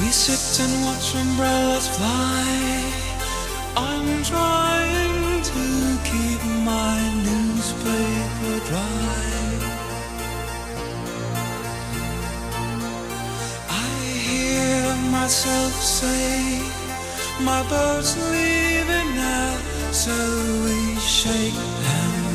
We sit and watch umbrellas fly. I'm trying to keep my newspaper dry. I hear myself say, My boat's leaving now, so we shake hands.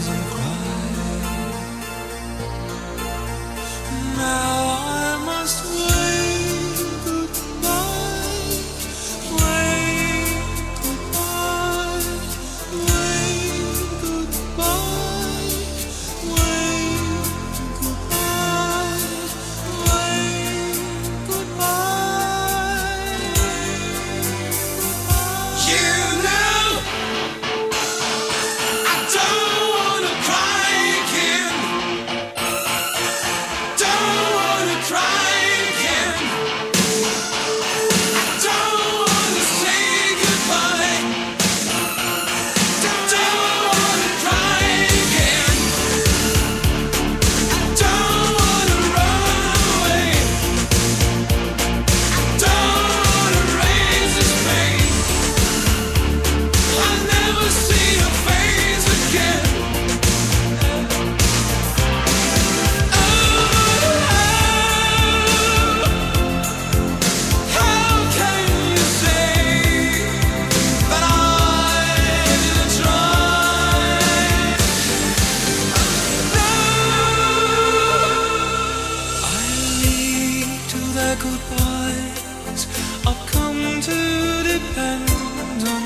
很浓。